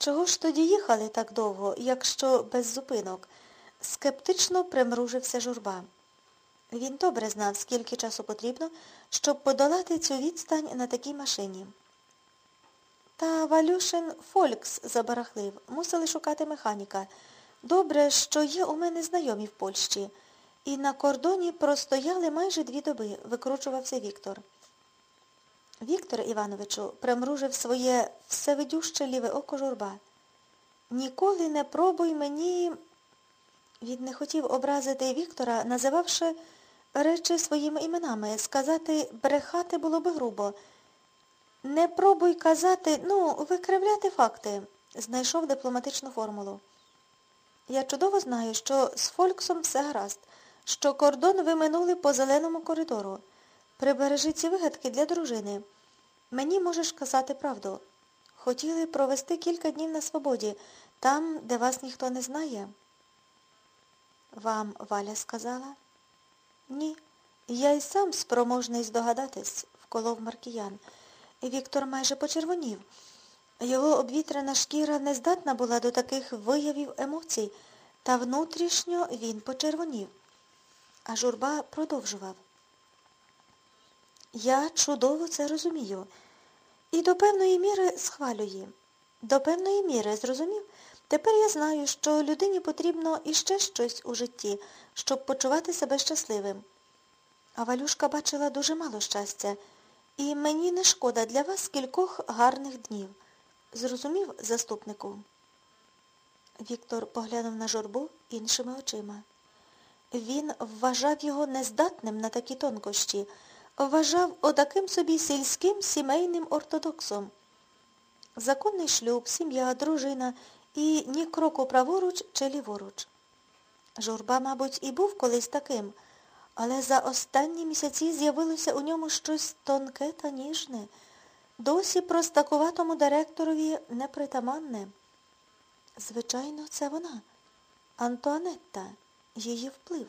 Чого ж тоді їхали так довго, якщо без зупинок? Скептично примружився журба. Він добре знав, скільки часу потрібно, щоб подолати цю відстань на такій машині. Та Валюшин Фолькс забарахлив, мусили шукати механіка. Добре, що є у мене знайомі в Польщі. І на кордоні простояли майже дві доби, викручувався Віктор. Віктор Івановичу примружив своє всевидюще ліве око журба. Ніколи не пробуй мені. Він не хотів образити Віктора, називавши речі своїми іменами. Сказати брехати було би грубо. Не пробуй казати, ну, викривляти факти, знайшов дипломатичну формулу. Я чудово знаю, що з Фольксом все гаразд, що кордон ви минули по зеленому коридору. Прибережи ці вигадки для дружини. Мені можеш казати правду. Хотіли провести кілька днів на свободі, там, де вас ніхто не знає. Вам Валя сказала? Ні. Я й сам спроможний здогадатись, вколов Маркіян. Віктор майже почервонів. Його обвітрена шкіра не здатна була до таких виявів емоцій, та внутрішньо він почервонів. А журба продовжував. Я чудово це розумію. І до певної міри схвалюю. До певної міри, зрозумів? Тепер я знаю, що людині потрібно іще щось у житті, щоб почувати себе щасливим. А Валюшка бачила дуже мало щастя. І мені не шкода для вас кількох гарних днів. Зрозумів, заступнику? Віктор поглянув на журбу іншими очима. Він вважав його нездатним на такі тонкощі, вважав отаким собі сільським сімейним ортодоксом. Законний шлюб, сім'я, дружина і ні кроку праворуч чи ліворуч. Журба, мабуть, і був колись таким, але за останні місяці з'явилося у ньому щось тонке та ніжне, досі простакуватому директорові непритаманне. Звичайно, це вона, Антуанетта, її вплив.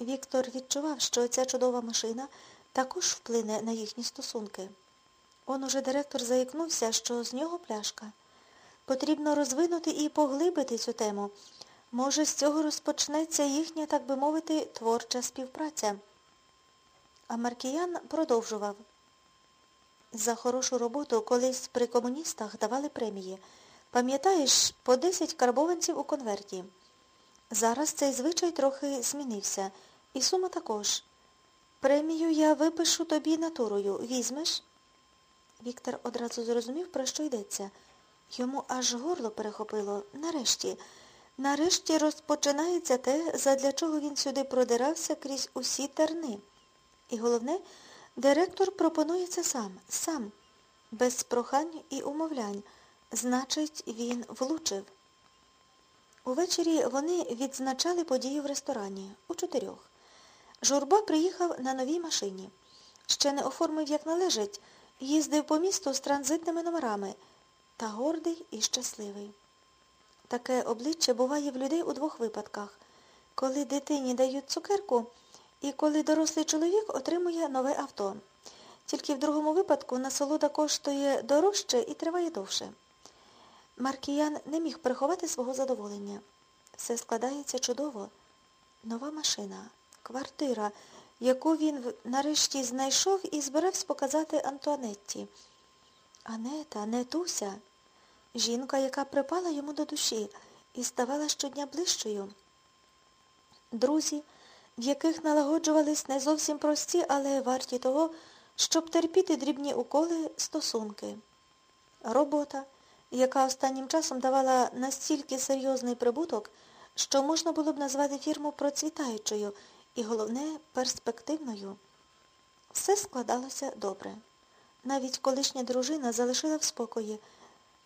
Віктор відчував, що ця чудова машина також вплине на їхні стосунки. Он уже директор заікнувся, що з нього пляшка. Потрібно розвинути і поглибити цю тему. Може, з цього розпочнеться їхня, так би мовити, творча співпраця. А Маркіян продовжував. За хорошу роботу колись при комуністах давали премії. Пам'ятаєш, по 10 карбованців у конверті. Зараз цей звичай трохи змінився. І сума також. Премію я випишу тобі натурою. Візьмеш? Віктор одразу зрозумів, про що йдеться. Йому аж горло перехопило. Нарешті. Нарешті розпочинається те, задля чого він сюди продирався крізь усі терни. І головне, директор пропонує це сам, сам, без прохань і умовлянь. Значить, він влучив. Увечері вони відзначали подію в ресторані у чотирьох. Журба приїхав на новій машині. Ще не оформив, як належить, їздив по місту з транзитними номерами, та гордий і щасливий. Таке обличчя буває в людей у двох випадках, коли дитині дають цукерку і коли дорослий чоловік отримує нове авто. Тільки в другому випадку насолода коштує дорожче і триває довше. Маркіян не міг приховати свого задоволення. Все складається чудово. Нова машина, квартира, яку він нарешті знайшов і збирався показати Антуанетті. Анета, не Туся. Жінка, яка припала йому до душі і ставала щодня ближчою. Друзі, в яких налагоджувались не зовсім прості, але варті того, щоб терпіти дрібні уколи стосунки. Робота, яка останнім часом давала настільки серйозний прибуток, що можна було б назвати фірму процвітаючою і, головне, перспективною. Все складалося добре. Навіть колишня дружина залишила в спокої,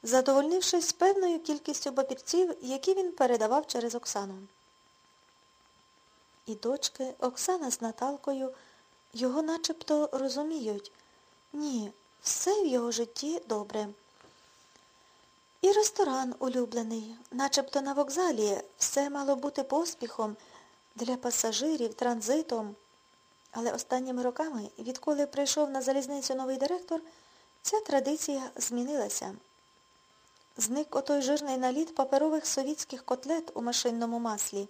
задовольнившись певною кількістю папірців, які він передавав через Оксану. І дочки, Оксана з Наталкою, його начебто розуміють. Ні, все в його житті добре. І ресторан улюблений, начебто на вокзалі, все мало бути поспіхом для пасажирів, транзитом. Але останніми роками, відколи прийшов на залізницю новий директор, ця традиція змінилася. Зник отой жирний наліт паперових совітських котлет у машинному маслі.